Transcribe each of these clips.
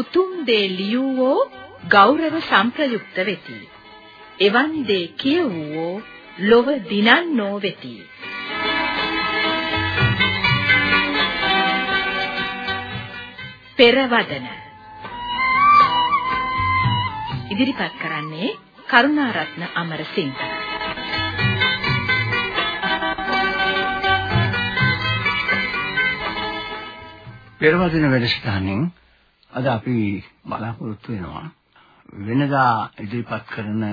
උතුම් දේ ලියවෝ ගෞරව සම්ප්‍රයුක්ත වෙති. එවන් දේ කියවෝ ලොව දිනන්නෝ වෙති. පෙරවදන ඉදිරිපත් කරන්නේ කරුණාරත්න අමරසිංහ පෙරවදින වැඩසටහනින් අද අපි බලාපොරොත්තු වෙනවා වෙනදා ඉදිරිපත් කරන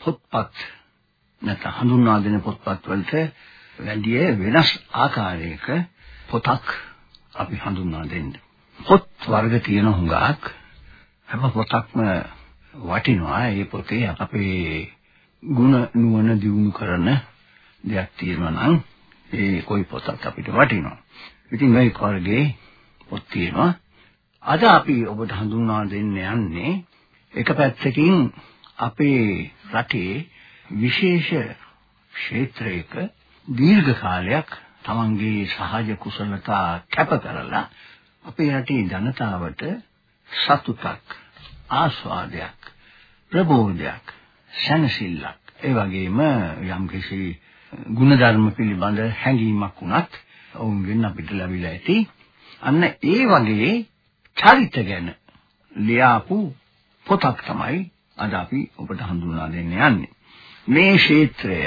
පොත්පත් නැත්නම් හඳුන්වා දෙන පොත්පත් වලට වැඩි වෙනස් ආකාරයක පොතක් අපි හඳුන්වා දෙන්න. පොත් වර්ග තියෙන හුඟක් හැම පොතක්ම වටිනවා. ඒ පොතේ අපේ ಗುಣ නුවණ දියුණු කරන දෙයක් තියෙනවා නම් ඒ કોઈ පොතක් අපිට වටිනවා. ඉතින් මේ වර්ගයේ පොත් තියෙනවා. අද අපි ඔබට හඳුන්වා දෙන්න යන්නේ එක පැත්තකින් අපේ රටේ විශේෂ ක්ෂේත්‍රයක දීර්ඝ කාලයක් තමන්ගේ සහජ කුසලතා කැප කරලා අපේ රටේ ජනතාවට සතුටක් ආස්වාදයක් ප්‍රබෝධයක් සැනසෙල්ලක් ඒ වගේම යම්කිසි ಗುಣධර්ම පිළිබඳ හැඟීමක් වුණත් ඔවුන්ගෙන් අපිට ලැබිලා ඇති. අන්න ඒ වගේ චරිත ගැන ලියාපු පොතක් තමයි අද අපි ඔබට හඳුන්වා දෙන්න යන්නේ. මේ ක්ෂේත්‍රය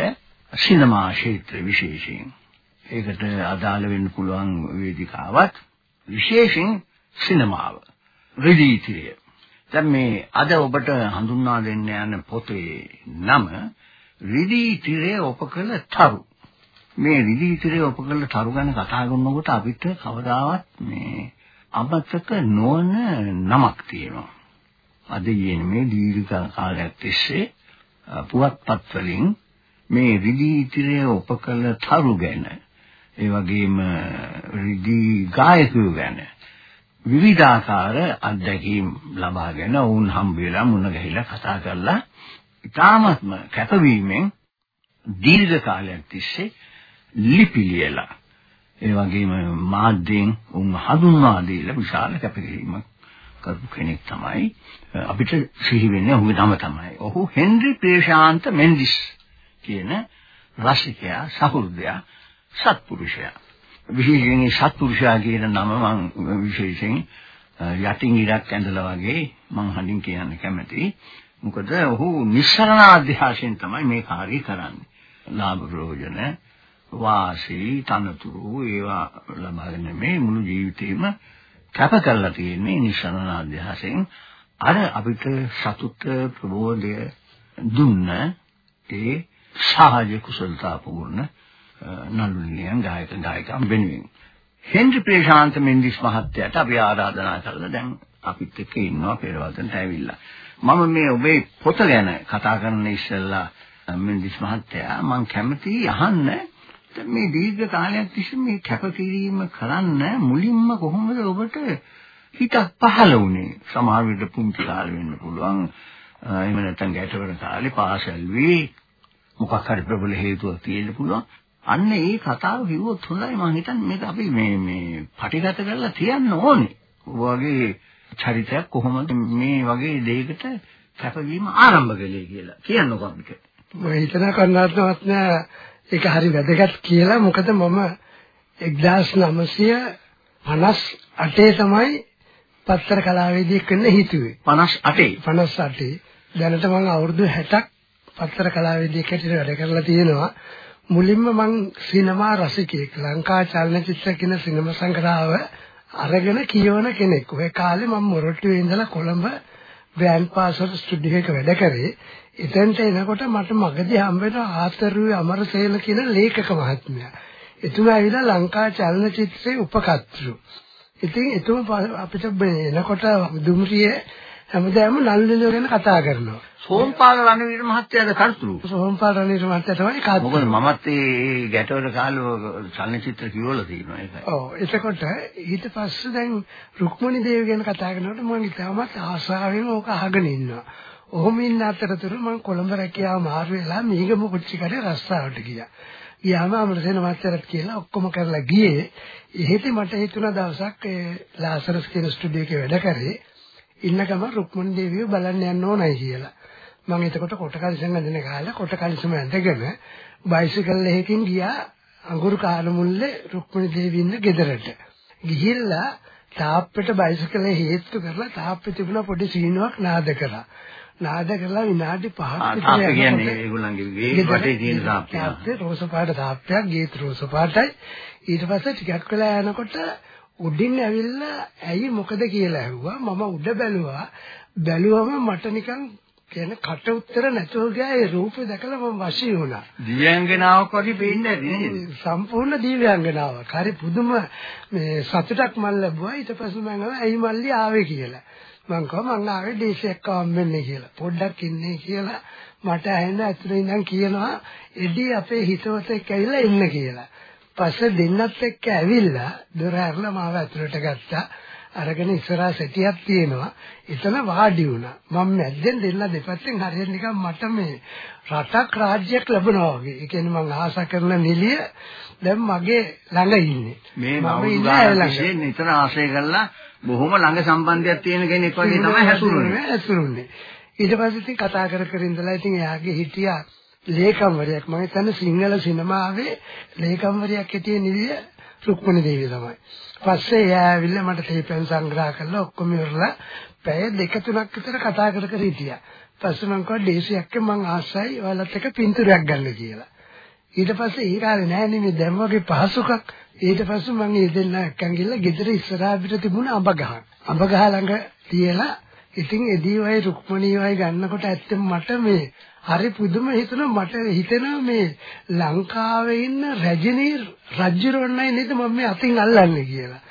සිනමා ක්ෂේත්‍ර විශේෂයෙන්. ඒකට අදාළ වෙන්න පුළුවන් වේදිකාවක් විශේෂයෙන් සිනමාව. රිදීතිය. දැන් මේ අද ඔබට හඳුන්වා දෙන්න යන පොතේ නම රිදී තිරේ ඔපකල තරු. මේ රිදී තිරේ ඔපකල තරු ගැන කතා කරනකොට අපිට කවදාවත් මේ අමතක නොවන නමක් තියෙනවා. අද ඊයේ මේ දීර්ඝ කාලයක් තිස්සේ පුවත්පත් වලින් මේ රිදී තිරේ උපකල තරු ගැන ඒ වගේම රිදී ගායකයෝ ගැන විවිධාකාර අත්දැකීම් ලබාගෙන වුන් හම්බ වෙලා මුණ ගැහිලා කතා කරලා ඉතාමත්ම කැපවීමෙන් දීර්ඝ කාලයක් තිස්සේ ලිපි ලියලා ඒ වගේම මාධ්‍යයෙන් උන් හඳුන්වා දීලා විශාල කැපකිරීමක් කරපු කෙනෙක් තමයි අපිට සිහි වෙන්නේ ඔහුගේ නම තමයි. ඔහු හෙන්රි ප්‍රේශාන්ත මෙන්ඩිස් කියන රසිකයා සහෘදයා සත්පුරුෂයා. විශේෂයෙන් සත්පුරුෂයා කියන නම මම විශේෂයෙන් යටින් ඉරක් ඇඳලා වගේ මම හඳින් කියන්න කැමතියි. මොකද ඔහු නිස්සරණ අධ්‍යාශයෙන් තමයි මේ කාර්යය කරන්නේ. ලාභ ප්‍රයෝජන වාසී තනතුරු ඒවා ලබාගෙන මේ මුළු ජීවිතේම කැප කරලා තියෙන්නේ නිස්සරණ අධ්‍යාසයෙන්. අර අපිට සතුට ප්‍රබෝධය දුන්න ඒ සහජ කුසලතා පුරන නළුනියන් ගායක ගායිකම් වෙනුවෙන්. හෙන්රි ප්‍රේශාන්ත මෙන්ඩිස් මහත්තයාට අපි ආරාධනා කළා දැන් අපිත් එක්ක ඉන්නවා පෙරවදනට ඇවිල්ලා. මම මේ ඔබේ පොත ගැන කතා කරන්න ඉස්සෙල්ලා මෙන්ඩිස් මහත්තයා මම කැමතියි අහන්න මේ දීර්ඝ කාලයක් තිස්සේ මේ කැපකිරීම කරන්න මුලින්ම කොහොමද ඔබට හිතක් පහළ වුණේ සමහර විට පුංචි කාලේ වෙන්න පුළුවන්. එහෙම නැත්නම් ගැටවර කාලේ පාසල් වී. මොකක් හරි ප්‍රබල හේතුවක් තියෙන්න පුළුවන්. අන්න ඒ කතාව කිව්වොත් හොඳයි. මම හිතන්නේ මේක අපි මේ මේ පටිගත කරලා තියන්න ඕනේ. වගේ චරිතයක් කොහොමද මේ වගේ දෙයකට කැපවීම ආරම්භ කළේ කියලා කියන්නකෝ අපිට මම හිතන කන්නාත්මවත් නෑ. ඒක හරි වැදගත් කියලා. මොකද මම 1958 තමයි පත්තර කලාවේදී වෙන්න හිතුවේ. 58 58 දැනට මම අවුරුදු 60ක් පත්තර කලාවේදී කැටියට වැඩ කරලා තියෙනවා. මුලින්ම මං සිනමා රසිකයෙක් ලංකා චලනචිත්‍ර කියන සිනමා සංග්‍රහව අරගෙන කියවන කෙනෙක්. ඔය කාලේ මම මොරටුවේ ඉඳලා කොළඹ ග්‍රෑන්ඩ් පාසල් ස්ටුඩියෝ එක වැඩ කරේ. එතෙන්ට එනකොට මට මගදී හම්බ වෙන ආතරූ අමරසේන කියන ලේඛක මහත්මයා. එතුමා ඇවිල්ලා ලංකා චලනචිත්‍රයේ උපකර්තෘ. ඉතින් එතුමා අපිට එනකොට දුම්රිය හැමදාම නළුනියෝ ගැන කතා කරනවා. සෝම්පාල රණවීර මහත්තයාද කර්තෘ. සෝම්පාල රණවීර මහත්තයා තමයි කර්තෘ. මොකද මමත් ඒ ගැටවල කාලේ චලනචිත්‍ර කියවලා තියෙනවා ඒකයි. ඔව් එතකොට ඊට පස්සේ දැන් රුක්මනි දේව ගැන කතා කරනකොට මම ඉතාමත් ආසාවෙන් ඕක අහගෙන ඉන්නවා. ඔහොම ඉන්න අතරතුර මම කොළඹ රැකියාව මාරු වෙලා මීගම කුච්චිකඩේ රස්සාවට ගියා. ගියාම අමරසේන මාස්ටර්ත් කියලා ඔක්කොම කරලා ගියේ. එහෙදි මට හිතුණා දවසක් ඒ ලාසරස් කියන ස්ටුඩියෝ එකේ වැඩ කරේ ඉන්න ගම රුක්මනී දේවිය බලන්න යන්න ඕනයි කියලා. මම එතකොට කොට කලිසම් ඇඳගෙන කාලා කොට කලිසම ඇඳගෙන බයිසිකල් එකකින් ගියා අඟුරු කාලමුල්ලේ රුක්මනී දේවිය ඉන්න ගෙදරට. ගිහිල්ලා තාප්පෙට බයිසිකලේ හේතු කරලා තාප්පේ තිබුණ පොඩි සීනුවක් නාද කළා. නාද කරලා විනාඩි 5ක් විතර යනකොට කියන්නේ ඒගොල්ලන්ගේ ගේ වටේ තියෙන තාප්පය. තාප්පේ රෝස පාට තාප්පයක් ගේත් රෝස පාටයි. ඊට පස්සේ ටිකක් වෙලා යනකොට උඩින් ඇවිල්ලා ඇයි මොකද කියලා ඇහුවා. මම උඩ බැලුවා. බැලුවම මට නිකන් කියන කට උතර නැතුව ගියා ඒ රූපේ දැකලා මම වශී වුණා. දිව්‍යාංගනාවක් වගේ පේන්නේ නේද? සම්පූර්ණ දිව්‍යාංගනාවක්. හරි පුදුම මේ සතුටක් මම ලැබුවා. ඊට පස්සේ මම ඇයි මල්ලි ආවේ කියලා. මං කිව්වා මං ආවේ ඩීසෙක් කවම් වෙන්නේ කියලා. පොඩ්ඩක් ඉන්නේ කියලා මට ඇහෙන ඇතුලේ ඉඳන් කියනවා එඩි අපේ හිතවතෙක් ඇවිල්ලා ඉන්න කියලා. පස්සේ දෙන්නත් එක්ක ඇවිල්ලා දොර ඇරලා මාව ඇතුලට ගත්තා. අරගෙන ඉස්සරහා සෙටියක් තියෙනවා. එතන වාඩි වුණා. මම මැද්දෙන් දෙන්න දෙපැත්තෙන් හරියට නිකන් මට මේ රටක් රාජ්‍යයක් ලැබුණා වගේ. ඒ කියන්නේ මම ආස කරන නිලිය දැන් මගේ ළඟ ඉන්නේ. මේ මම නිතර ආශ්‍රය කරලා බොහොම ළඟ සම්බන්ධයක් තියෙන කෙනෙක් වගේ තමයි හැසුරුනේ. හැසුරුනේ. ඊට පස්සේ ඉතින් කතා කර කර ඉඳලා ඉතින් එයාගේ හිටියා ලේකම්වරයෙක් මම හිතන්නේ සිංහල සිනමාවේ ලේකම්වරයෙක් හිටියේ නිලිය රුක්මනී දේවිය තමයි. පස්සේ එයා ඇවිල්ලා මට තේපෙන් සංග්‍රහ කරලා ඔක්කොම ඉවරලා පැය දෙක තුනක් විතර කතා කර කර හිටියා. පස්සේ මම කිව්වා ඩේසියක් මං ආසයි ඔයාලත් එක්ක පින්තූරයක් ගන්න කියලා. ඊට පස්සේ ඒ කාලේ නෑ නෙමෙයි දැන් වගේ පහසුකම් ඊට පස්සේ මම ඒ දෙන්න එක්කන් ගිහලා ගෙදර ඉස්සරහා පිට තිබුණ අඹ ගහ. අඹ ගහ ළඟ තියලා ඉතින් එදී වයි රුක්මනී වයි ගන්නකොට ඇත්තම මට මේ හරි පුදුම හිතුණා මට හිතෙනවා මේ ලංකාවේ ඉන්න රජිනී රජුරවන්නයි නේද මම මේ අතින් අල්ලන්නේ කියලා.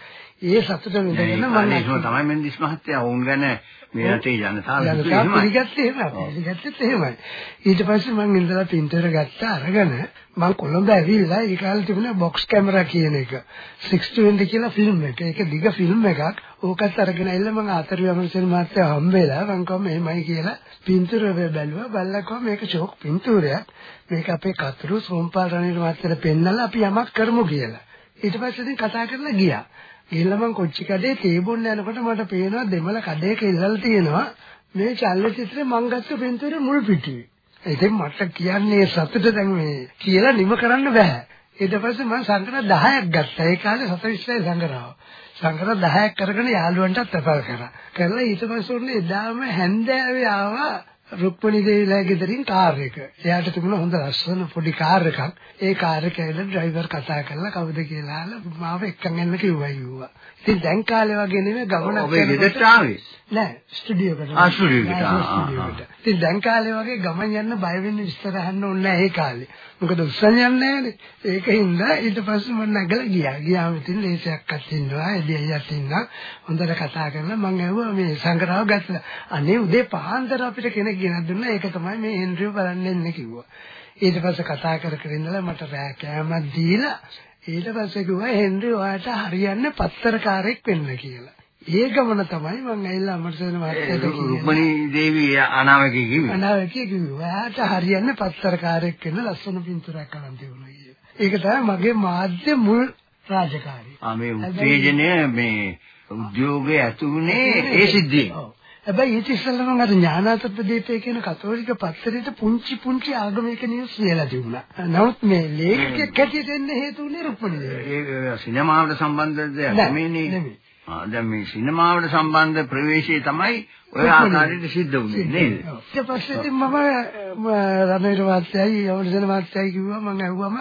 ඒ සතුට විඳගෙන මම ඒක තමයි මෙන්දිස් මහත්තයා වුන් ගැන මේ රටේ ජනතාව පිළිගත්තේ එහෙමයි. පිළිගත්තෙත් එහෙමයි. ඊට පස්සේ මම ඉඳලා පින්තර ගත්තා අරගෙන මම කොළඹ ඇවිල්ලා ඒ කාලේ තිබුණා බොක්ස් කැමරා කියන එක 620 කියලා ෆිල්ම් එක. ඒක දිග ෆිල්ම් එකක්. ඕකත් අරගෙන ඇවිල්ලා මම ආතර විමර්ශන මාත්‍යා හම්බෙලා මම කොහොම එහෙමයි කියලා පින්තූර බැලුවා. බලලා කොහොම මේක ෂෝක් පින්තූරයක්. මේක අපේ කතුරු සෝම්පාල් රණීර මාත්‍යට පෙන්නලා අපි යමක් කරමු කියලා. ඊට පස්සේ ඉතින් කතා කරලා ගියා. ගිහලා මං කොච්චි කඩේ තේ බොන්න යනකොට මට පේනවා දෙමළ කඩේක ඉල්ලලා තියෙනවා මේ චලනචිත්‍රේ මං ගත්ත පින්තූරේ මුල් පිටුවේ. ඉතින් මට කියන්නේ සතුට දැන් මේ කියලා නිම කරන්න බෑ. ඊට පස්සේ මම සංග්‍රහ 10ක් ගත්තා. ඒ කාලේ 42යි සංග්‍රහව. සංග්‍රහ 10ක් කරගෙන යාළුවන්ටත් තපල් කරා. කරලා ඊට පස්සේ උන්නේ එදාම හැන්දෑවේ ආවා රුක්මනී දේවිලා ගෙදරින් කාර් එක. එයාට තිබුණ හොඳ ලස්සන පොඩි කාර් එකක්. ඒ කාර් එක ඇවිල්ලා ඩ්‍රයිවර් කතා කරලා කවුද කියලා මාව එක්කන් එන්න කිව්වා කිව්වා. ඉතින් දැන් කාලේ වගේ නෙමෙයි ගමනක් ඔබේ ගෙදරට ආවේ. නෑ ස්ටුඩියෝ එකට. ආ ස්ටුඩියෝ එකට. ඉතින් දැන් කාලේ වගේ ගමන් යන්න බය වෙන්න විස්තර අහන්න ඕනේ නෑ ඒ කාලේ. මොකද උස්සන් යන්නේ නෑනේ. ඒකින්ද ඊට පස්සේ මම නැගලා ගියා. ගියාම ඉතින් ලේසියක්වත් ඉන්නවා, එදියයක් ඉන්නවා. හොඳට කතා කරලා මම ඇහුවා මේ සංග්‍රහව ගත්තා. අනේ උදේ පාන්දර අපිට කෙනෙක් ගෙනත් දුන්නා. ඒක තමයි මේ හෙන්රිව බලන්න එන්නේ කිව්වා. ඊට පස්සේ කතා කර කර ඉඳලා මට රෑ කෑමක් දීලා ඊට පස්සේ කිව්වා හෙන්රි ඔයාට හරියන්නේ පත්තරකාරයෙක් වෙන්න කියලා. ඒ ගමන තමයි මම ඇවිල්ලා අමරසේන මහත්තයාට කිව්වේ. රුක්මනී දේවී අනාවකී කිව්වේ. අනාවකී කිව්වේ. ඔයාට හරියන්නේ පත්තරකාරයෙක් වෙන්න ලස්සන පින්තූරයක් අරන් දෙවුණා කියලා. ඒක තමයි මගේ මාධ්‍ය මුල් රාජකාරිය. ආ මේ උත්තේජනය මේ උද්‍යෝගයේ ඇතුනේ ඒ සිද්ධියෙන්. හැබැයි ඊට ඉස්සෙල්ලා මම අර ඥානාතප්පදීපේ කියන කතෝලික පත්තරේට පුංචි පුංචි ආගමික නිවුස් ලියලා තිබුණා. නමුත් මේ ලේඛකයෙක් හැටියට එන්න හේතු වුණේ රුක්මනී. ඒ සිනමාවට සම්බන්ධ දෙයක් නෙමෙයි. දැන් මේ සිනමාවට සම්බන්ධ ප්‍රවේශය තමයි ඔය ආකාරයට සිද්ධ වුනේ නේද? ඊට පස්සේ ඉතින් මම රමේර මාත්‍යයි යවනසන මාත්‍යයි කිව්වා මම ඇහුවම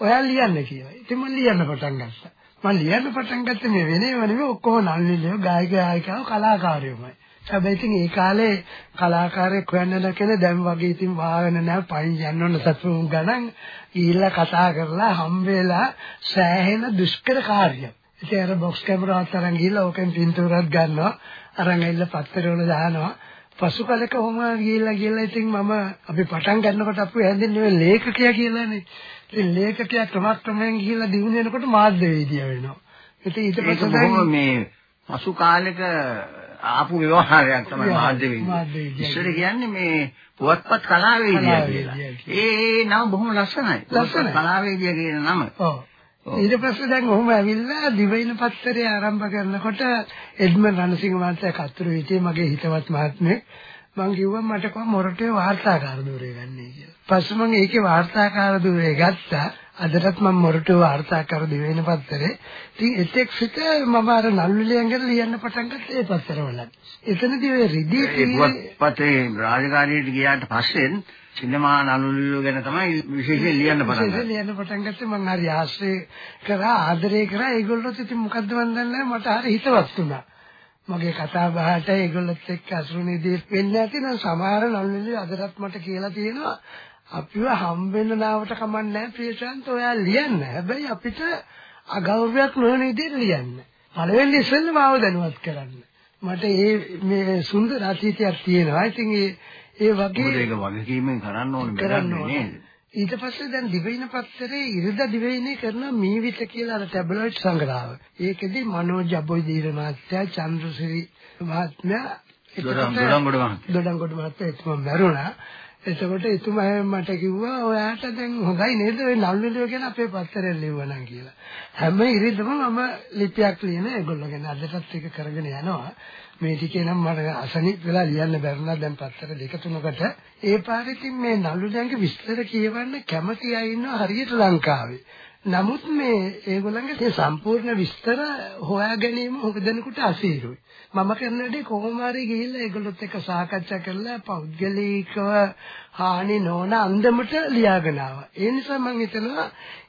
ඔයා ලියන්න කියලා. ඉතින් මම ලියන්න පටන් ගත්තා. මම ලියන්න පටන් ගත්තේ මේ වෙනේම නෙමෙයි ඔක්කොම නල්ලිලියෝ ගායක ගායිකාවෝ කලාකාරයෝමයි. හැබැයි ඉතින් ඒ කාලේ කලාකාරයෙක් හොයන්න නැකන දැන් වගේ ඉතින් වාගෙන නැහැ පයින් යන්න ඕන සතුන් ගණන් ඊළඟ කතා කරලා හම්බෙලා සෑහෙන දුෂ්කර කාර්යයක්. ඉතින් අර බොක්ස් කැමරාවත් අරන් ගිහලා ඕකෙන් පින්තූරයක් ගන්නවා. අරන් ඇවිල්ලා පත්තර වල දානවා. පසු කලක ඔහම ගිහිල්ලා ගිහිල්ලා ඉතින් මම අපි පටන් ගන්නකොට අපි හැඳින්වෙන්නේ ලේඛකයා කියලානේ. ඉතින් ලේඛකයා ක්‍රමක්‍රමයෙන් ගිහිල්ලා දිනු වෙනකොට මාධ්‍යවේදියා වෙනවා. ඉතින් ඊට පස්සේ මේ පසු කාලෙක ආපු ව්‍යවහාරයක් තමයි මාධ්‍යවේදී. ඉස්සර කියන්නේ මේ පුවත්පත් කලාවේදියා කියලා. ඒ නම බොහොම ලස්සනයි. ලස්සන කලාවේදියා කියන නම. ඔව්. ඔව්. ඊට පස්සේ දැන් ඔහොම ඇවිල්ලා දිවයින පත්තරේ ආරම්භ කරනකොට එඩ්මන් රණසිංහ මහත්තයා කතුරු හිටියේ මගේ හිතවත් මහත්මයෙක්. මං කිව්වා මට කොහොම මොරටුවේ වාර්තාකාර ධූරය ගන්නයි කියලා. පස්සේ මං ඒකේ වාර්තාකාර ධූරය ගත්තා. අදටත් මම මොරටුවේ වාර්තාකාර දිවයින පත්තරේ. ඉතින් එතෙක් සිට මම අර නළුලියන් ගැන ලියන්න පටන් ගත්තා ඒ පත්තරවල. එතනදී ඔය රිදී පුවත්පතේ රාජකාරියට ගියාට පස්සේ සිනමා නළුලියෝ ගැන තමයි විශේෂයෙන් ලියන්න පටන් ගත්තේ. ලියන්න පටන් ගත්තේ මම හරි ආශ්‍රය කරා ආදරය කරා ඒගොල්ලොත් ඉතින් මොකද්ද මන් දන්නේ මට හරි හිතවත් වුණා. මගේ කතා බහට ඒගොල්ලොත් එක්ක අසුරුනේදී වෙන්නේ නැති නම් සමහර නළුනිලි අදටත් මට කියලා තියෙනවා අපිව හම්බෙන්න නාවට කමන්නේ නැහැ ප්‍රියශාන්ත ඔයා ලියන්න. හැබැයි අපිට අගෞරවයක් නොවන විදිහට ලියන්න. පළවෙනි ඉස්සෙල්ලා මාව දැනුවත් කරන්න. මට ඒ මේ සුන්දර අතීතයක් තියෙනවා. ඉතින් ඒ ඒ වගේ ඒක වගකීමෙන් කරන්න ඕනේ කරන්න. නේද? ඊට පස්සේ දැන් දිවයින පත්තරේ ඉරිදා දිවයිනේ කරන මීවිත කියලා අර ටැබ්ලොයිඩ් සංග්‍රහව. ඒකෙදි මනෝජ් අබොයිදීර මහත්තයා චන්ද්‍රසිරි මහත්මයා. දොඩම්ගොඩ මහත්තයා එතුමා මැරුණා. එතකොට එතුමා මට කිව්වා ඔයාට දැන් හොඳයි නේද ඔය නළුලියෝ ගැන අපේ පත්තරේ ලියවනම් කියලා. හැම ඉරිදම මම ලිපියක් ලියන ඒගොල්ලෝ ගැන අදටත් ඒක කරගෙන යනවා. මේ ටිකේ නම් මට අසනීප වෙලා ලියන්න බැරුණා දැන් පත්තර දෙක තුනකට. ඒ පාරෙකින් මේ නළුලියන්ගේ විස්තර කියවන්න කැමති අය ඉන්නවා හරියට ලංකාවේ. නමුත් මේ ඒගොල්ලන්ගේ මේ සම්පූර්ණ විස්තර හොයා ගැනීම හොඟ දෙනෙකුට අසීරුයි. මම කරන දේ කොහොම හරි ගිහිල්ලා ඒගොල්ලොත් එක්ක සාකච්ඡා කරලා පෞද්ගලිකව හානි නොවන අන්දමට ලියාගෙන ආවා. ඒ නිසා මම හිතනවා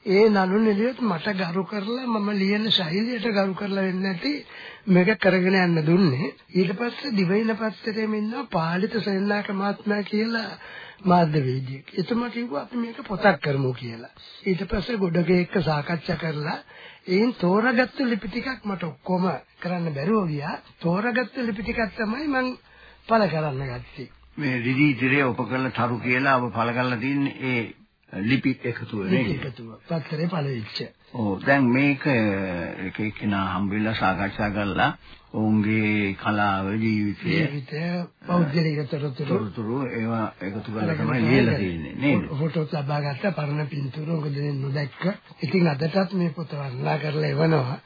ඒ නළු නිලියොත් මට ගරු කරලා මම ලියන ශෛලියට ගරු කරලා වෙන්නේ නැති මේක කරගෙන යන්න දුන්නේ. ඊට පස්සේ දිවයින පත්තරේම ඉන්නවා පාලිත සෙන්නාක මහත්මයා කියලා මාධ්‍යවේදියෙක්. එතුමා කිව්වා අපි මේක පොතක් කරමු කියලා. ඊට පස්සේ ගොඩගේ එක්ක සාකච්ඡා කරලා එයින් තෝරාගත්තු ලිපි ටිකක් මට ඔක්කොම කරන්න බැරුව ගියා. තෝරාගත්තු ලිපි ටිකක් තමයි මම පළ කරන්න ගත්තේ. මේ රිදී තිරේ උපකරණ තරු කියලා ඔබ පළ කරලා තින්නේ ඒ ලිපි එකතුව නේද? එකතුව. පත්තරේ පළවෙච්ච. ඔව් දැන් මේක එක එක්කෙනා හම්බෙලා සාකච්ඡා කරලා ඔවුන්ගේ කලාව ජීවිතය ජීවිතය පෞද්ගලික තොරතුරු ඒවා එකතු කරලා තමයි ලියලා තියෙන්නේ නේද? ෆොටෝස් ලබා ගත්ත පරණ පින්තූර මොකද නොදැක්ක. ඉතින් අදටත් මේ පොත වර්ණනා කරලා එවනවා.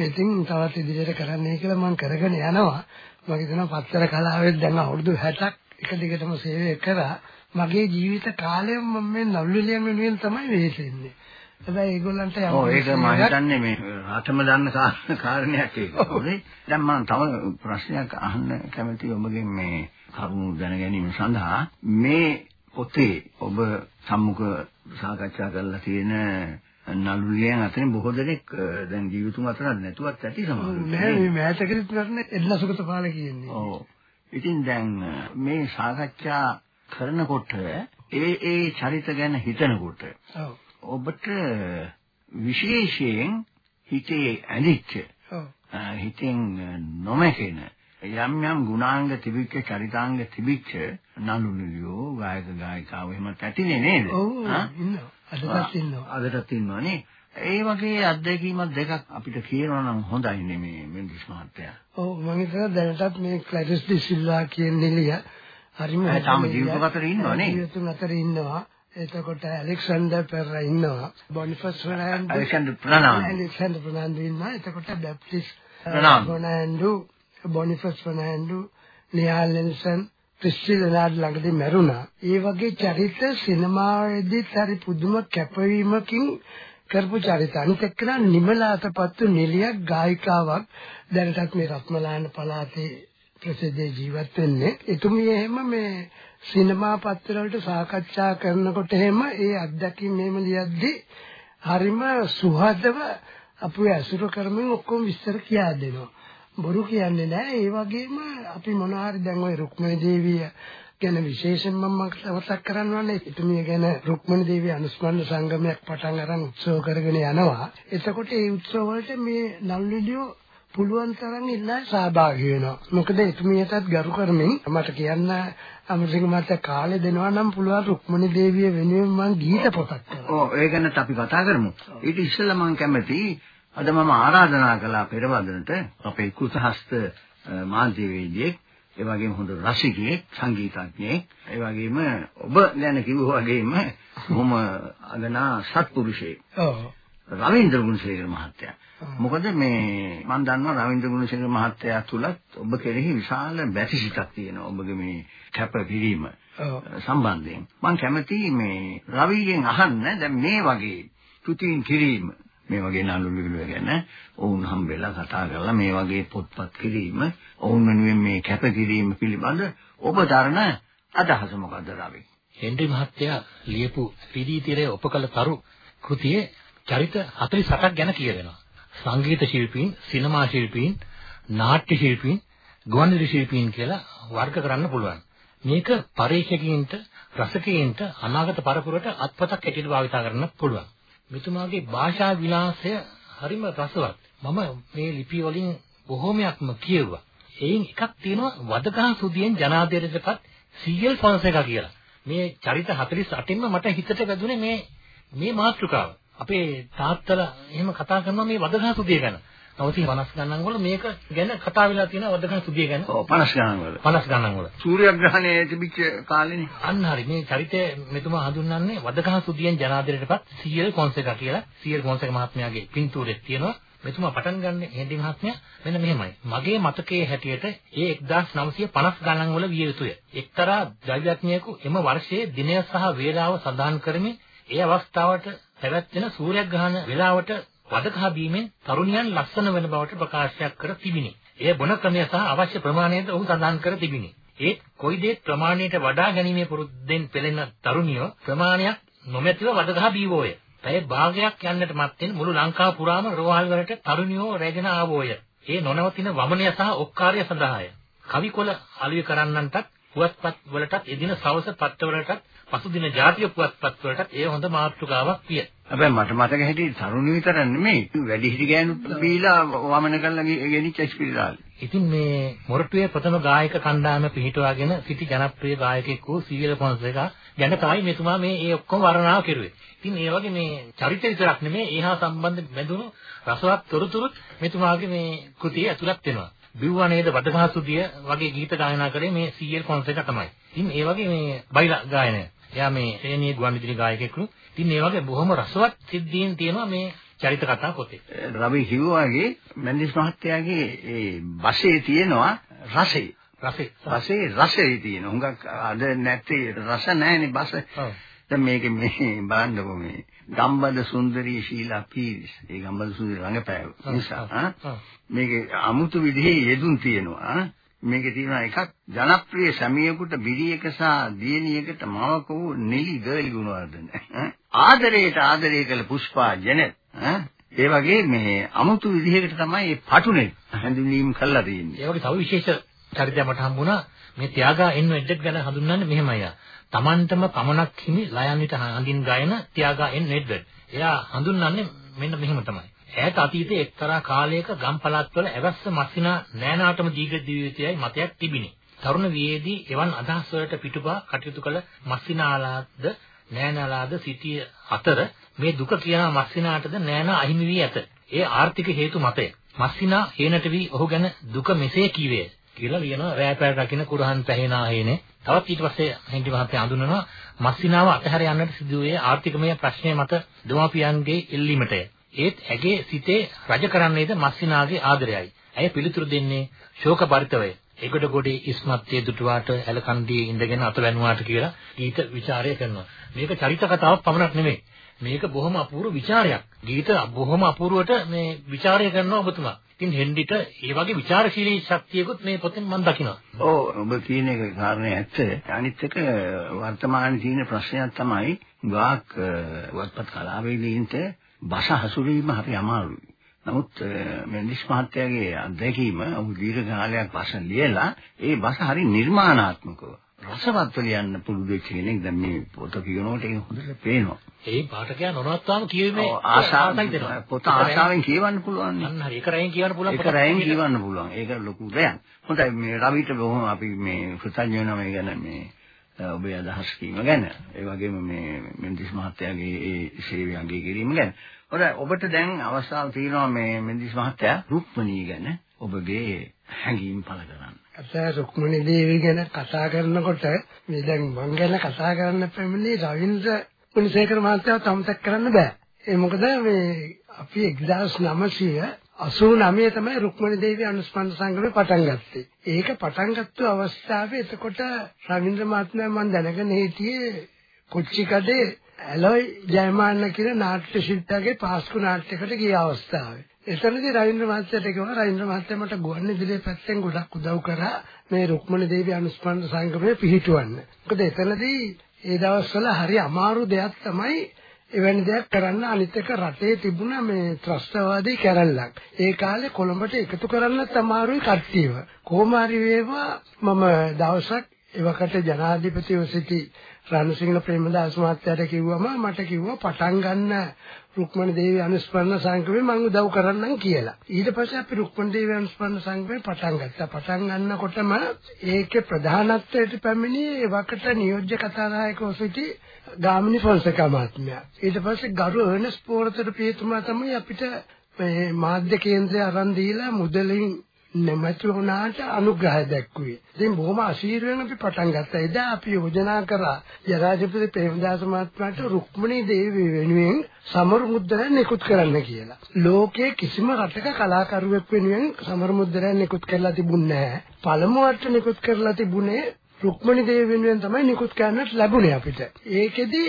ඉතින් තවත් ඉදිරියට කරන්නයි කියලා මම කරගෙන යනවා. මම හිතනවා පත්තර කලාවෙත් දැන් අවුරුදු 60ක් එක දිගටම සේවය කරා. මගේ ජීවිත කාලයම මම මේ නළුලියන් වෙනුවෙන් තමයි වෙහෙසෙන්නේ. හැබැයි ඒගොල්ලන්ට යම් ඔව් ඒක මම හිතන්නේ මේ රටම දන්න කාරණයක් ඒක. හරි. දැන් මම තව ප්‍රශ්නයක් අහන්න කැමතියි ඔබගෙන් මේ කරුණු දැන ගැනීම සඳහා මේ පොතේ ඔබ සම්මුඛ සාකච්ඡා කරලා තියෙන නළුලියන් අතරින් බොහෝ දෙනෙක් දැන් ජීවිතුන් අතර නැතුවත් ඇති සමහරවිට. නෑ මේ මෑතකෙත් කරන එල්ලසුගත පාල කියන්නේ. ඔව්. ඉතින් දැන් මේ සාකච්ඡා කරනකොට ඒ ඒ චරිත ගැන හිතනකොට. ඔබට විශේෂයෙන් හිතේ. අ, හිතෙන් නොමැකෙන යම් යම් ගුණාංග තිබිච්ච චරිතාංග තිබිච්ච නළු නිලියෝ ගායක ගායිකාවෝ එහෙම ඇතිනේ නේද? ඔව්? ඉන්නවා. අදටත් ඉන්නවා. අදටත් ඉන්නවනේ. ඒ වගේ අත්දැකීමක් දෙකක් අපිට කියනවා නම් හොඳයි නේ මේ මෙන්ඩිස් මහත්තයා. ඔව් මම හිතනවා දැනටත් මේ ක්ලැරිස් ඩි සිල්වා කියන නිලිය හරිම තාම නිලියක්. අතර ඉන්නවා නේ? ජීවිතුන් අතර ඉන්නවා. එතකොට ඇලෙක්සැන්ඩර් පෙරරා ඉන්නවා. Boniface Fernando Alexander Pranandu. Alexander Fernando ඉන්නවා. එතකොට Baptist Pranandu. Boniface Fernando Nihal Nelson Christie Leonard ළඟදී මැරුණා. ඒ වගේ චරිත සිනමාවේදීත් හරි පුදුම කැපවීමකින් කරපු චරිත. අනිත් එක්කන නිමලාතපත්තු නිලියක් ගායිකාවක් දැනටත් මේ රත්මලාන පළාතේ ප්‍රසිද්ධ ජීවත් වෙන්නේ. එතුමිය එහෙම මේ සිනමා පත්‍ර වලට සාකච්ඡා කරනකොට එහෙම ඒ අත්දැකීම් මෙහෙම ලියද්දි හරිම සුහදව අපු ඇසුරු කරමින් ඔක්කොම විස්තර කියා දෙනවා. බොරු කියන්නේ නැහැ. ඒ වගේම අපි මොනවා හරි දැන් ওই රුක්මනී දේවිය ගැන විශේෂයෙන්ම මම මතක් කරන්න ඕනේ. එතුමිය ගැන රුක්මනී දේවිය අනුස්මරණ සංගමයක් පටන් අරන් උත්සව කරගෙන යනවා. එතකොට ඒ උත්සව වලට මේ නළුලියෝ පුළුවන් තරම් ඉල්ලා සහභාගී වෙනවා. මොකද එතුමියටත් ගරු කරමින් මට කියන්න අමරසිංහ මහත්තයා කාලේ දෙනවා නම් පුළුවන් රුක්මනී දේවිය වෙනුවෙන් මම ගීත පොතක් කරනවා. ඔව් ඒ ගැනත් අපි කතා කරමු. ඊට ඉස්සෙල්ලා මම කැමති අද මම ආරාධනා කළා පෙරවදනට අපේ කුසහස්ත මාධ්‍යවේදියෙක් ඒ වගේම හොඳ රසිකයෙක් සංගීතඥයෙක් ඒ වගේම ඔබ ගැන කිව්වා වගේම බොහොම අගනා සත්පුරුෂයෙක් ඔව්. රවීන්ද්‍ර ගුණසේකර මහත්තයා. මොකද මේ මම දන්නවා රවීන්ද්‍ර ගුණසේකර මහත්තයා තුලත් ඔබ කෙරෙහි විශාල බැතිසිතක් තියෙනවා. ඔබගේ මේ කැපකිරීම සම්බන්ධයෙන්. මම කැමති මේ රවිගෙන් අහන්න දැන් මේ වගේ තුතින් කිරීම මේ වගේ නළුලිලුව ගැන ඔවුන් හම්බෙලා කතා කරලා මේ වගේ පොත්පත් කිරීම ඔවුන් වෙනුවෙන් මේ කැප කිරීම පිළිබඳ ඔබ දරන අදහස මොකද්ද රවි? හෙන්රි මහත්තයා ලියපු රිදී තිරේ උපකල තරු කෘතියේ චරිත 48ක් ගැන කියවෙනවා. සංගීත ශිල්පීන්, සිනමා ශිල්පීන්, නාට්‍ය ශිල්පීන්, ගුවන්විදුලි ශිල්පීන් කියලා වර්ග කරන්න පුළුවන්. මේක පරීක්ෂකයින්ට, රසකයින්ට අනාගත පරපුරට අත්පතක් ඇටියට භාවිතා කරන්න පුළුවන්. මෙතුමාගේ භාෂා විලාසය හරිම රසවත්. මම මේ ලිපි වලින් බොහෝමයක්ම කියුවා. එයින් එකක් තියෙනවා වදගහ සුදියෙන් ජනාධිපතිපත් සීඑල් ෆොන්සේකා කියලා. මේ චරිත 48න්ම මට හිතට වැදුනේ මේ මේ මාතෘකාව. අපේ තාත්තලා එහෙම කතා කරනවා මේ වදගහ සුදිය ගැන. 950 ගණන් වල මේක ගැන කතා වෙලා තියෙනවා වදගහ සුදිය ගැන. ඔව් 50 ගණන් වල. 50 ගණන් වල. සූර්යග්‍රහණයේ තිබිච්ච කාලෙනේ. අන්න හරි මේ චරිතය මෙතුමා හඳුන්වන්නේ වදගහ සුදියෙන් ජනාධිපතිපත් සීඑල් ෆොන්සේකා කියලා. සීඑල් ෆොන්සේකා මහත්මයාගේ පින්තූරෙත් තියෙනවා. මෙතුමා පටන් ගන්න හෙන්ඩි මහත්මයා මෙන්න මෙහෙමයි. මගේ මතකයේ හැටියට ඒ 1950 ගණන් වල විය යුතුය. එක්තරා ජෛවඥයෙකු එම වර්ෂයේ දිනය සහ වේලාව සඳහන් කරමින් ඒ අවස්ථාවට පැවැත්වෙන සූර්යග්‍රහණ වේලාවට වදකහ බීමෙන් තරුණියන් ලස්සන වෙන බවට ප්‍රකාශයක් කර තිබිනි. එය බොන ක්‍රමය සහ අවශ්‍ය ප්‍රමාණයද ඔහු සඳහන් කර තිබිනි. ඒත් කොයි දේ ප්‍රමාණයට වඩා ගැනීමේ පුරුද්දෙන් පෙළෙන තරුණියෝ ප්‍රමාණයක් නොමැතිව වදකහ බීවෝය. පැය භාගයක් යන්නට මත්තෙන් මුළු ලංකාව පුරාම රෝහල් වලට තරුණියෝ රැගෙන ආවෝය. ඒ නොනවතින වමනය සහ ඔක්කාරය සඳහාය. කවිකොල අලුය කරන්නන්ටත් පුවත්පත් වලටත් එදින සවස පත්‍රවලටත් පසුදින ජාතිය පුවත්පත් වලටත් ඒ හොඳ මාතෘකාවක් විය. හැබැයි මට මතක හිටියේ තරුණ විතර නෙමෙයි වැඩි හිටි ගෑනුත් බීලා වමන කරලා ගෙනිච්ච ස්පිරිතාලේ. ඉතින් මේ මොරටුවේ ප්‍රථම ගායක කණ්ඩායම පිහිටුවාගෙන සිටි ජනප්‍රිය ගායකයෙක් වූ සීල ෆොන්සේකා ගැන තමයි මෙතුමා මේ ඒ ඔක්කොම වර්ණනා කෙරුවේ. ඉතින් ඒ වගේ මේ චරිත විතරක් නෙමෙයි ඒහා සම්බන්ධ බැඳුණු රසවත් තොරතුරුත් මෙතුමාගේ මේ කෘතියේ ඇතුළත් වෙනවා. බිව්වා නේද වදගහසුදිය වගේ ගීත ගායනා කරේ මේ සීඑල් ෆොන්සේකා තමයි. ඉතින් ඒ වගේ මේ බයිලා ගායනය. එයා මේ ශ්‍රේණියේ ගුවන්විදුලි ගායකයෙකු. ඉතින් මේ වගේ බොහොම රසවත් සිද්ධීන් තියෙනවා මේ චරිත කතා පොතේ. රවි හිව්වාගේ මැන්ඩිස් මහත්තයාගේ ඒ බසේ තියෙනවා රසය. රසය. රසයේ රසය තියෙනවා. හුඟක් අද නැත්තේ රස නැහැනේ බස. දැන් මේක මේ බලන්නකො මේ ගම්බද සුන්දරී ශීලා පීරිස්. ඒ ගම්බද සුන්දරී රංගපෑව නිසා මේකේ අමුතු විදිහේ යෙදුම් තියෙනවා. මේකේ තියෙනවා එකක් ජනප්‍රිය සැමියෙකුට බිරියක සහ දියණියකට මවක වූ නෙලි ගර්ලි ගුණවර්ධන. ආදරයට ආදරය කළ පුෂ්පා ජෙනෙට්. ඒ වගේ මේ අමුතු විදිහකට තමයි මේ පටුනේ හැඳින්වීම කරලා තියෙන්නේ. ඒ වගේ තව විශේෂ චරිතයක් මට හම්බුණා. මේ ත්‍යාගා එන් එඩ්ඩට් ගැන හඳුන්වන්නේ මෙහෙමයි. Tamanටම පමණක් හිමි ලයන්විත හඳින් ගායන ත්‍යාගා එන් එඩ්වඩ්. එයා හඳුන්වන්නේ මෙන්න මෙහෙම තමයි. ඈත අතීතයේ එක්තරා කාලයක ගම් පළාත්වල ඇවැස්ස මස්සිනා නෑනාටම දීග දිවිවිතයයි මතයක් තිබිනි. තරුණ වියේදී එවන් අදහස් වලට පිටුපා කටයුතු කළ මස්සිනාලාද නෑනාලාද සිටිය අතර මේ දුක කියන මස්සිනාටද නෑනා අහිමි වී ඇත. ඒ ආර්ථික හේතු මතය. මස්සිනා හේනට වී ඔහු ගැන දුක මෙසේ කීවේ. කියලා ලියනවා රෑපෑට රකින්න කුරහන් පැහැිනා හේනේ. තවත් ඊට පස්සේ හෙන්රි මහත්තයා හඳුන්වනවා මස්සිනාව අතහැර යන්නට සිදුවේ ආර්ථිකමය ප්‍රශ්නය මත දෙමාපියන්ගේ එල්ලීමටය. ඒත් ඇගේ සිතේ රජ කරන්නේද මස්සිනාගේ ආදරයයි. ඇය පිළිතුරු දෙන්නේ ශෝක පරිතවය. ඒකට ගොඩේ ඉස්මත්යේ දුටුවාට ඇලකන්ඩියේ ඉඳගෙන අතවැණුවාට කියලා ගීත ਵਿਚාරය කරනවා. මේක චරිත කතාවක් පමණක් නෙමෙයි. මේක බොහොම අපූර්ව ਵਿਚාරයක්. ගීත බොහොම අපූර්වට මේ ਵਿਚාරය කරනවා ඔබතුමා. ඉතින් හෙන්ඩිට ඒ වගේ ਵਿਚාරශීලී ශක්තියකුත් මේ පොතෙන් මම දකිනවා. ඔව් ඔබ කියන එක කාරණේ ඇත්ත. අනිත් එක වර්තමානයේ තියෙන ප්‍රශ්නයක් තමයි ගාක් වත්පත් කලාවේදීන්ට බස හසුරීම හරි අමාරුයි. නමුත් මෙන්ඩිස් මහත්තයාගේ අත්දැකීම ඔහු දීර්ඝ කාලයක් බස ලියලා ඒ බස හරි නිර්මාණාත්මකව රසවත් ලියන්න පුළුවන් දෙයක් කෙනෙක් දැන් මේ පොත කියනකොට ඒක හොඳට පේනවා. ඒ පාඨකයා නොනවත්වාම කියීමේ ආශාවයි දෙනවා. පොත ආශාවෙන් කියවන්න පුළුවන්. අන්න හරි. ඒක රැයෙන් කියවන්න පුළුවන්. ඒක රැයෙන් කියවන්න පුළුවන්. ඒක ලොකු දෙයක්. හොඳයි මේ රවිට බොහොම අපි මේ කෘතඥ වෙනවා මේ ගැන මේ ඔබේ අදහස් කීම ගැන. ඒ වගේම මේ මෙන්දිස් මහත්තයාගේ ඒ සේවය අගය කිරීම ගැන. හොඳයි ඔබට දැන් අවස්ථාව තියෙනවා මේ මෙන්දිස් මහත්තයා රුක්මනී ගැන ඔබගේ හැඟීම් පළ කරන්න. අපේ රුක්මනී දේවී ගැන කතා කරනකොට මේ දැන් මං ගැන කතා කරන්න පැමිණි රවින්ද්‍ර ගුණසේකර මහත්තයාව අමතක කරන්න බෑ. ඒ මොකද මේ අපි 1989 තමයි රුක්මනී දේවී අනුස්මරණ සංගමේ පටන් ගත්තේ. ඒක පටන් ගත්ත අවස්ථාවේ එතකොට රවීන්ද්‍ර මහත්මයා මම දැනගෙන හිටියේ කොච්චිකඩේ ඇලොයි ජයමාන්න කියන නාට්‍ය ශිල්පියාගේ පාස්කු නාට්‍යයකට ගිය අවස්ථාවේ. එතනදී රවීන්ද්‍ර මහත්තයාට කිව්වා රවීන්ද්‍ර මහත්තයා මට ගුවන් විදුලියේ පැත්තෙන් ගොඩක් උදව් කරා මේ රුක්මනී දේවී අනුස්මරණ සංගමය පිහිටුවන්න. මොකද එතනදී ඒ දවස්වල හරි අමාරු දෙයක් තමයි එවැනි දෙයක් කරන්න අනිත් එක රටේ තිබුණ මේ ත්‍රස්තවාදී කැරල්ලක්. ඒ කාලේ කොළඹට එකතු කරන්නත් අමාරුයි කට්ටියව. කොහොම හරි වේවා මම දවසක් එවකට ජනාධිපතිව සිටි රණසිංහ ප්‍රේමදාස මහත්තයාට කිව්වම මට කිව්වා පටන් ගන්න රුක්මණ දේවී අනුස්මරණ සංගමේ මම උදව් කරන්නම් කියලා. ඊට පස්සේ අපි රුක්මණ දේවී අනුස්මරණ සංගමේ පටන් ගත්තා. පටන් ගන්නකොටම ඒකේ ප්‍රධානත්වයට පැමිණි වකට නියෝජ්‍ය කතානායකව සිටි ගාමිණී ෆොන්සේකා මහත්මයා. ඊට පස්සේ ගරු අර්නස් පෝරතර පියතුමා තමයි අපිට මේ මාධ්‍ය කේන්ද්‍රය අරන් දීලා මුදලින් නැමැති වුණාට අනුග්‍රහය දැක්ුවේ. ඉතින් බොහොම අශීර්වෙන් අපි පටන් ගත්තා. එදා අපි යෝජනා කරා ජනාධිපති ප්‍රේමදාස මහත්මයාට රුක්මනී දේවිය වෙනුවෙන් සමරු මුද්‍රණය නිකුත් කරන්න කියලා. ලෝකයේ කිසිම රටක කලාකරුවෙක් වෙනුවෙන් සමරු මුද්‍රණය නිකුත් කරලා තිබුණේ නැහැ. පළමුවට නිකුත් කරලා තිබුණේ රුක්මනී දේවිය වෙනුවෙන් තමයි නිකුත් කරන්නට ලැබුණේ අපිට. ඒකෙදි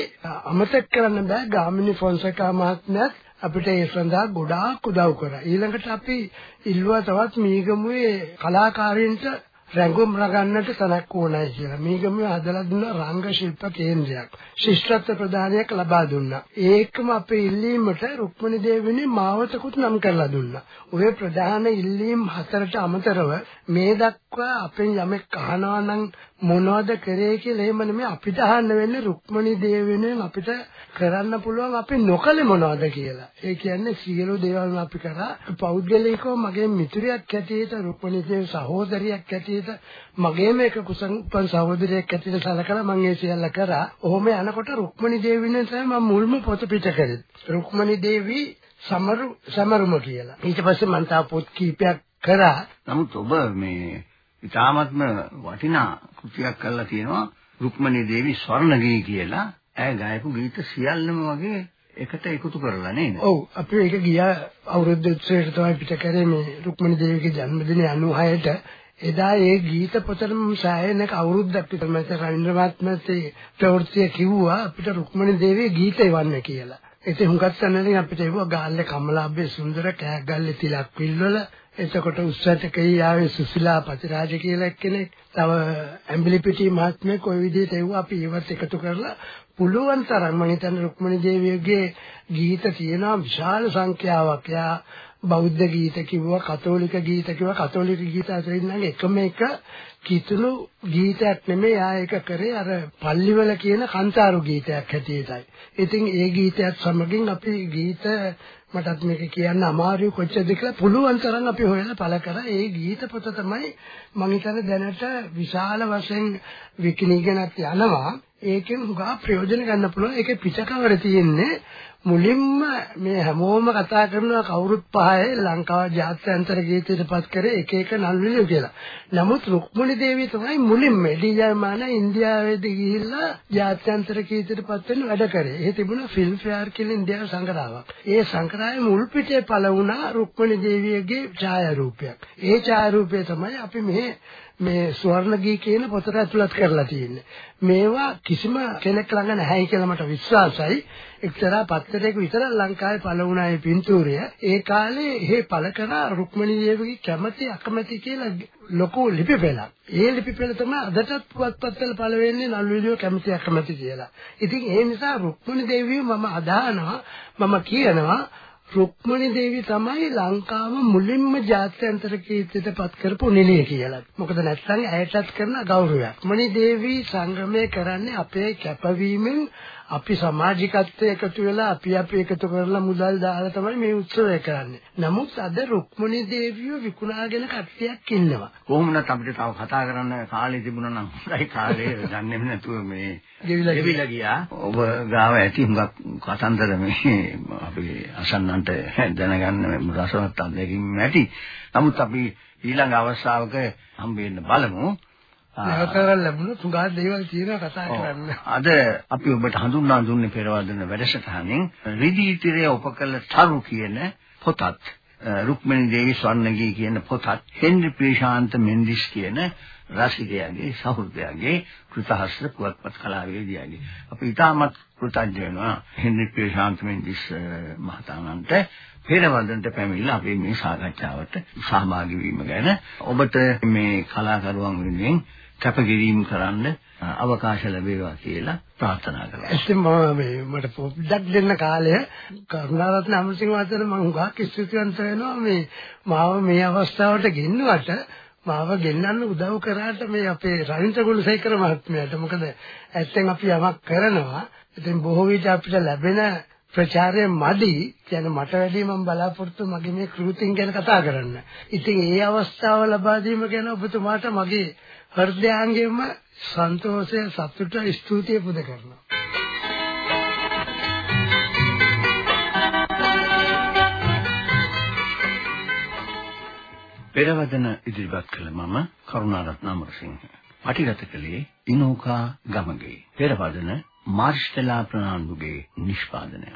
අමතක කරන්න බෑ ගාමිණී ෆොන්සේකා මහත්මයාත් අපිට ඒ සඳහා ගොඩාක් උදව් කරා. ඊළඟට අපි ඉල්ලුවා තවත් මීගමුවේ කලාකාරින්ට රැඟුම් රගන්නට තැනක් ඕනයි කියලා. මේකම හදලා දුන්න රංග ශිල්ප කේන්ද්‍රයක්. ශිෂ්ටත්ව ප්‍රදානයක් ලබා දුන්නා. ඒකම අපේ ඉල්ලීමට රුක්මනී දේවිනේ මාවතකුත් නම් කරලා දුන්නා. ඔය ප්‍රධාන ඉල්ලීම් හතරට අමතරව මේ දක්වා අපෙන් යමෙක් අහනවා නම් මොනවද කරේ කියලා එහෙම නෙමෙයි අපිට අහන්න වෙන්නේ රුක්මනී දේවිනේ අපිට කරන්න පුළුවන් අපි නොකලේ මොනවද කියලා. ඒ කියන්නේ සියලු දේවල් අපි කරා පෞද්ගලිකව මගේ මිතුරියක් හැටියට රුක්මනී දේව සහෝදරියක් හැටියට මගේම එක කුසංපන් සහෝදරියක් හැටියට සැලකලා මම ඒ සියල්ල කරා. ඔහොම යනකොට රුක්මනී දේවිනේ තමයි මම මුල්ම පොත පිට කරේ. රුක්මනී දේවී සමරු සමරුම කියලා. ඊට පස්සේ මම තා පොත් කීපයක් කරා. නමුත් ඔබ මේ ඉතාමත්ම වටිනා කෘතියක් කරලා තියෙනවා රුක්මනී දේවී ස්වර්ණගී කියලා. ඇය ගායපු ගීත සියල්ලම වගේ එකට එකතු කරලා නේද? ඔව් අපි ඒක ගියා අවුරුද්ද උත්සවයට තමයි පිට කරේ මේ රුක්මනී දේවිගේ ජන්මදිනය 96ට. එදා ඒ ගීත පොතටම සෑහෙනක අවුරුද්දක් විතර මම රවීන්ද්‍ර මහත්මයාගේ ප්‍රවෘත්තිය කිව්වා අපිට රුක්මනී දේවිය ගීත එවන්න කියලා. ඉතින් හුඟක් තැනදී අපිට ඒවා ගාල්ලේ කමලාබ්බේ සුන්දර කෑගල්ලේ තිලක් පිල්වල එතකොට උස්සටකේ ආවේ සුසිලා පතිරාජ කියලා කෙනෙක් තව ඇම්බිලිපිටි මහත්මයෙක් ওই විදිහට ඒවා අපි ඒවත් එකතු කරලා පුළුවන් තරම් මම හිතන්නේ රුක්මනී දේවියගේ ගීත තියෙනවා විශාල සංඛ්‍යාවක්. එයා බෞද්ධ ගීත කිව්වා, කතෝලික ගීත කිව්වා, කතෝලික ගීත අතරින් නම් එකම එක කිතුණු ගීතයක් නෙමෙයි ආ එක කරේ අර පල්ලිවල කියන කන්තාරු ගීතයක් හැටියටයි. ඉතින් ඒ ගීතයත් සමගින් අපි ගීත මටත් මේක කියන්න අමාරුයි කොච්චරද කියලා පුළුවන් තරම් අපි හොයලා පළ කරා. ඒ ගීත පොත තමයි මම හිතන්නේ දැනට විශාල වශයෙන් විකිණීගෙනත් යනවා. ඒකෙන් හුඟා ප්‍රයෝජන ගන්න පුළුවන්. ඒකේ පිටකවර තියෙන්නේ මුලින්ම මේ හැමෝම කතා කරනවා කවුරුත් පහේ ලංකාව ජාත්‍යන්තර ගීතයට පත් කරේ එක එක නළුවිලිය කියලා. නමුත් රුක්මනී දේවිය තමයි මුලින්ම එළියමාන ඉන්දියාවේදී ගිහිල්ලා ජාත්‍යන්තර ගීතයට පත් වෙන්න වැඩ කරේ. ඒ තිබුණා ෆිල්ම් ෆෙයාර් කියලා ඉන්දියාවේ සංග්‍රහාවක්. ඒ සංග්‍රහයේ මුල් පිටේ පළ වුණා රුක්මනී දේවියගේ ඡායාරූපයක්. ඒ ඡායාරූපය තමයි අපි මේ මේ ස්වර්ණගී කියන පොතට ඇතුළත් කරලා තියෙන්නේ. මේවා කිසිම කෙනෙක් ළඟ නැහැ කියලා මට විශ්වාසයි. එක්තරා පත්තරයක විතර ලංකාවේ පළ වුණා මේ පින්තූරය. ඒ කාලේ එහෙ පළ කරා රුක්මනී දේවිගේ කැමැති අකමැති කියලා ලොකු ලිපි පෙළක්. ඒ ලිපි පෙළ තමයි අදටත් පුවත්පත්වල පළ වෙන්නේ නළුවිලියෝ කැමැති අකමැති කියලා. ඉතින් ඒ නිසා රුක්මනී දේවිය මම අදහනවා මම කියනවා රුක්මනී දේවී තමයි ලංකාව මුලින්ම ජාත්‍යන්තර කීර්තියට පත් කරපු නිලිය කියලා. මොකද නැත්නම් ඇයටත් කරන ගෞරවයක්. රුක්මනී දේවී සංගමය කරන්නේ අපේ කැපවීමෙන් අපි සමාජිකත්වයේ එකතු වෙලා අපි අපි එකතු කරලා මුදල් දාලා තමයි මේ උත්සවය කරන්නේ. නමුත් අද රුක්මනී දේවිය විකුණාගෙන කට්ටියක් ඉන්නවා. කොහොමද අපිට තව කතා කරන්න කාලේ තිබුණා නම් හොඳයි කාලේ දන්නේ නැතුව මේ ගෙවිලා ගියා. ඔබ ගාව ඇති හුඟක් කතන්දර මේ අපි අසන්නන්ට දැනගන්න රසවත් අත්දැකීම් ඇති. නමුත් අපි ඊළඟ අවස්ථාවක හම්බෙන්න බලමු. නැවතවල් ලැබුණොත් තුඟා දේවල් තියෙනවා කතා කරන්න. අද අපි ඔබට හඳුන්වා දුන්නේ පෙරවදන වැඩසටහනින් රිදී තිරය උපකල තරු කියන පොතත් රුක්මනී දේවි ස්වර්ණගී කියන පොතත් හෙන්රි ප්‍රේශාන්ත මෙන්ඩිස් කියන රසිකයාගේ සහෘදයාගේ කෘතහස්ත පුවත්පත් කලාවේදියාගේ අපි ඉතාමත් කෘතඥ වෙනවා. හෙන්රි ප්‍රේශාන්ත මෙන්ඩිස් මහතාණන්ට පෙරවදනට පැමිණිලා අපි මේ සාකච්ඡාවට සහභාගී වීම ගැන ඔබට මේ කලාකරුවන් වෙනුවෙන් කැපකිරීම කරන්න අවකාශ ලැබේවා කියලා ප්‍රාර්ථනා කරනවා. ඇත්තම මම මේ මට පොඩ්ඩක් දෙන්න කාලය. කරුණාරත්න අමරසිංහ මහත්තයාට මම හුඟක් ස්තුතිවන්ත වෙනවා. මේ මාව මේ අවස්ථාවට ගෙන්නුවට මාව ගෙන්නන්න උදව් කරාට මේ අපේ රවින්ද්‍ර ගුණසේකර මහත්මයාට මොකද ඇත්තෙන් අපි යමක් කරනවා ඉතින් බොහෝ විට අපිට ලැබෙන ප්‍රචාරය මදි කියන මට වැඩි මම බලාපොරොත්තු මගේ මේ කෘතින් ගැන කතා කරන්න. ඉතින් ඒ අවස්ථාව ලබා දීම ගැන ඔබතුමාට මගේ හෘදයාංගෙම සන්තෝෂය සතුට ස්තුතිය පුද කරනවා. පෙරවදන ඉදිරිපත් කළ මම කරුණාරත්න අමරසිංහ. පටිගත කළේ ඉනෝකා ගමගේ. පෙරවදන මාර්ෂ්ටලා ප්‍රනාන්දුගේ නිෂ්පාදනය.